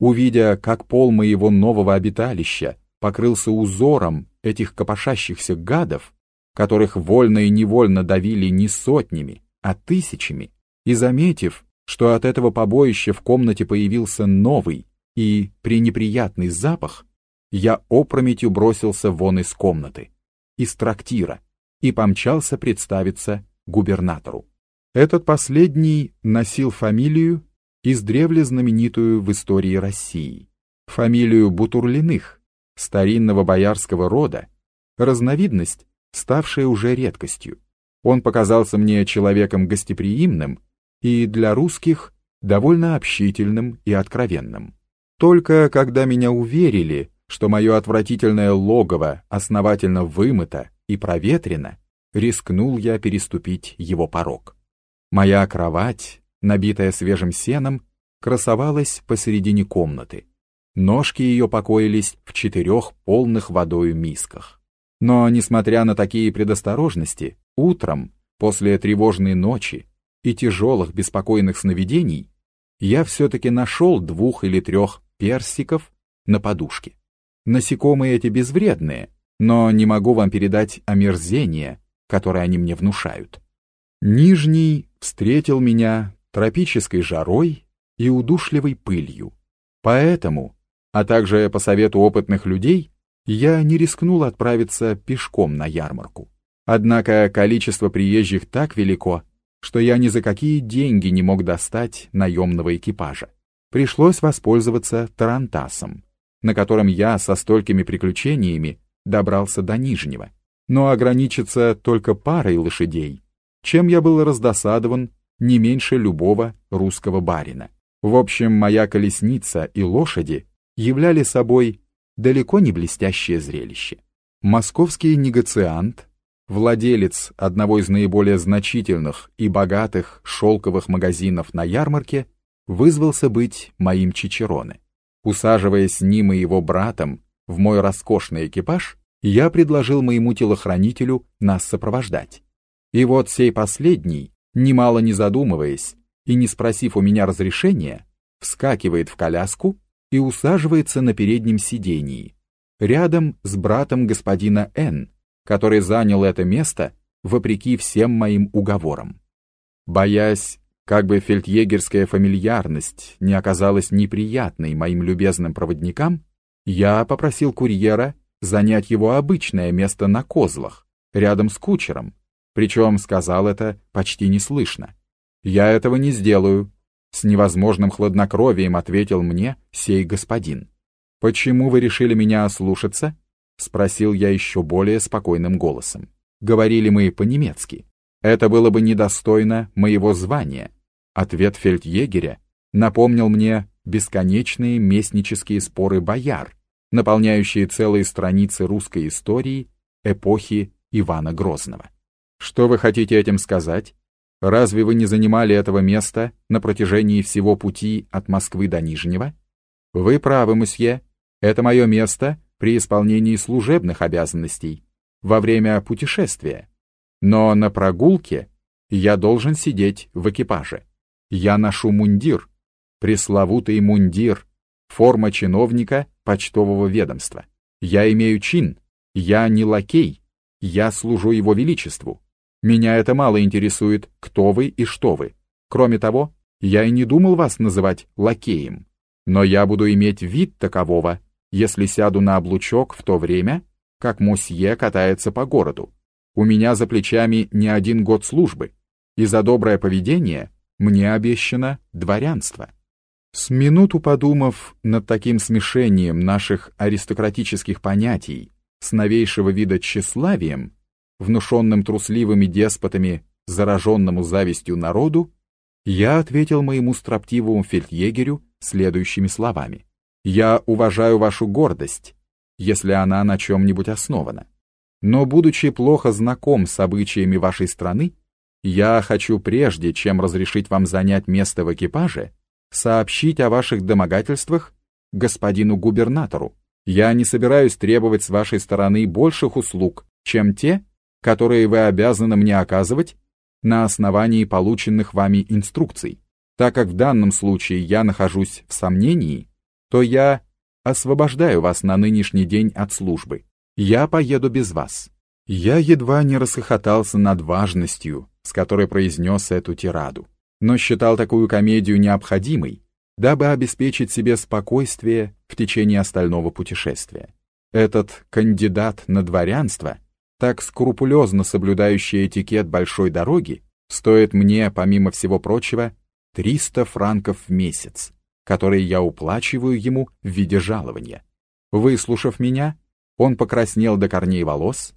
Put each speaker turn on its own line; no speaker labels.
Увидя, как пол моего нового обиталища покрылся узором этих копошащихся гадов, которых вольно и невольно давили не сотнями, а тысячами, и заметив, что от этого побоища в комнате появился новый и пренеприятный запах, я опрометью бросился вон из комнаты, из трактира, и помчался представиться губернатору. Этот последний носил фамилию, издревле знаменитую в истории России, фамилию Бутурлиных, старинного боярского рода, разновидность, ставшая уже редкостью. Он показался мне человеком гостеприимным и для русских довольно общительным и откровенным. Только когда меня уверили, что мое отвратительное логово основательно вымыто и проветрено, рискнул я переступить его порог. Моя кровать, набитая свежим сеном, красовалась посередине комнаты. Ножки ее покоились в четырех полных водою мисках. Но, несмотря на такие предосторожности, утром, после тревожной ночи и тяжелых беспокойных сновидений, я все-таки нашел двух или трех персиков на подушке. Насекомые эти безвредные, но не могу вам передать омерзение, которое они мне внушают. Нижний встретил меня тропической жарой и удушливой пылью. Поэтому, а также по совету опытных людей, я не рискнул отправиться пешком на ярмарку. Однако количество приезжих так велико, что я ни за какие деньги не мог достать наемного экипажа. Пришлось воспользоваться тарантасом, на котором я со столькими приключениями добрался до Нижнего, но ограничиться только парой лошадей, чем я был раздосадован не меньше любого русского барина. В общем, моя колесница и лошади являли собой далеко не блестящее зрелище. Московский негациант владелец одного из наиболее значительных и богатых шелковых магазинов на ярмарке, вызвался быть моим Чичероне. Усаживаясь с ним и его братом в мой роскошный экипаж, я предложил моему телохранителю нас сопровождать. И вот сей последний, немало не задумываясь и не спросив у меня разрешения, вскакивает в коляску и усаживается на переднем сидении, рядом с братом господина Н, который занял это место вопреки всем моим уговорам. Боясь, как бы фельдъегерская фамильярность не оказалась неприятной моим любезным проводникам, я попросил курьера занять его обычное место на козлах, рядом с кучером, причем сказал это почти неслышно. «Я этого не сделаю», — с невозможным хладнокровием ответил мне сей господин. «Почему вы решили меня ослушаться?» — спросил я еще более спокойным голосом. Говорили мы по-немецки. Это было бы недостойно моего звания. Ответ фельдъегеря напомнил мне бесконечные местнические споры бояр, наполняющие целые страницы русской истории эпохи Ивана Грозного. Что вы хотите этим сказать? Разве вы не занимали этого места на протяжении всего пути от Москвы до Нижнего? Вы правы, мсье. Это мое место при исполнении служебных обязанностей, во время путешествия. Но на прогулке я должен сидеть в экипаже. Я ношу мундир, пресловутый мундир, форма чиновника почтового ведомства. Я имею чин, я не лакей, я служу его величеству. Меня это мало интересует, кто вы и что вы. Кроме того, я и не думал вас называть лакеем. Но я буду иметь вид такового, если сяду на облучок в то время, как мусье катается по городу. У меня за плечами не один год службы, и за доброе поведение мне обещано дворянство. С минуту подумав над таким смешением наших аристократических понятий с новейшего вида тщеславием, внушенным трусливыми деспотами, зараженному завистью народу, я ответил моему строптивому фельдъегерю следующими словами. Я уважаю вашу гордость, если она на чем-нибудь основана. Но, будучи плохо знаком с обычаями вашей страны, я хочу прежде, чем разрешить вам занять место в экипаже, сообщить о ваших домогательствах господину губернатору. Я не собираюсь требовать с вашей стороны больших услуг, чем те, которые вы обязаны мне оказывать на основании полученных вами инструкций. Так как в данном случае я нахожусь в сомнении, то я освобождаю вас на нынешний день от службы. Я поеду без вас». Я едва не расхохотался над важностью, с которой произнес эту тираду, но считал такую комедию необходимой, дабы обеспечить себе спокойствие в течение остального путешествия. Этот кандидат на дворянство, так скрупулезно соблюдающий этикет большой дороги, стоит мне, помимо всего прочего, 300 франков в месяц, которые я уплачиваю ему в виде жалования. Выслушав меня, он покраснел до корней волос,